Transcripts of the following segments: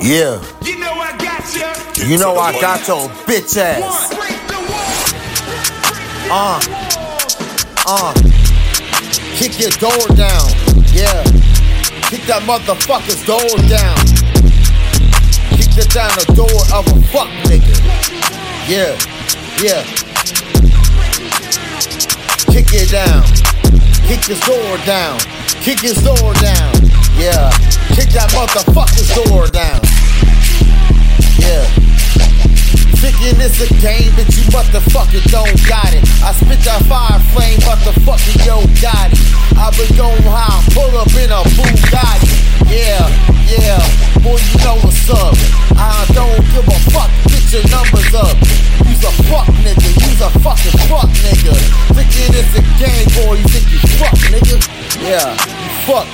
Yeah, You know I got you. you know I got your bitch ass. Break the wall. Uh, uh. Kick your door down. Yeah. Kick that motherfucker's door down. Kick it down the door of a fuck nigga. Yeah, yeah. Kick it down. Kick his door down. Kick his door down. Yeah. Kick that motherfucker's door down. Yeah. Thinking it's a game, but you motherfucker don't got it. I spit that fire flame, motherfucker, yo got it. I been going high, pull up in a Bugatti. Yeah, yeah, boy, you know what's up. I don't give a fuck, get your numbers up. You's a fuck nigga, you's a fucking fuck nigga. Thinking it's a game, boy, you think you fuck nigga. Yeah, you fuck.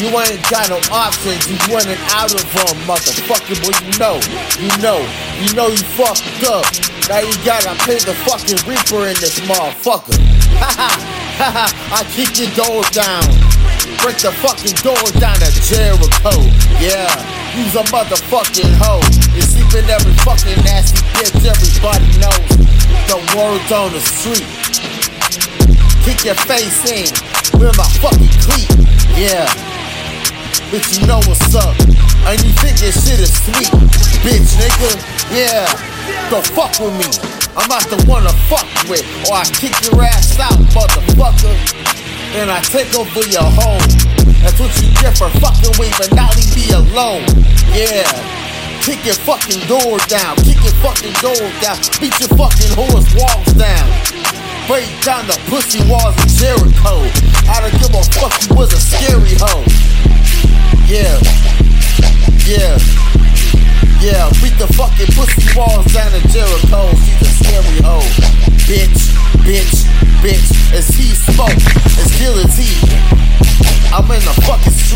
You ain't got no options, you running out of them, motherfucker, boy, you know, you know, you know you fucked up. Now you gotta pay the fucking reaper in this motherfucker. Haha, haha, I kick your door down. Break the fucking door down to Jericho. Yeah, you's a motherfucking hoe. You sleeping every fucking nasty bitch, everybody knows. The words on the street. Kick your face in with my fucking cleat. Yeah. Bitch, you know what's up. And you think this shit is sweet. Bitch, nigga. Yeah. Don't fuck with me. I'm not the one to fuck with. Or I kick your ass out, motherfucker. And I take over your home. That's what you get for fucking with, but now leave me alone. Yeah. Kick your fucking door down. Kick your fucking door down. Beat your fucking horse walls down. Break down the pussy walls of Jericho. I don't give a fuck, you was a scary hoe. Fucking pussy walls down to Jericho. She's a scary hoe. Bitch, bitch, bitch. As he smoke, as guillotine. I'm in the fucking.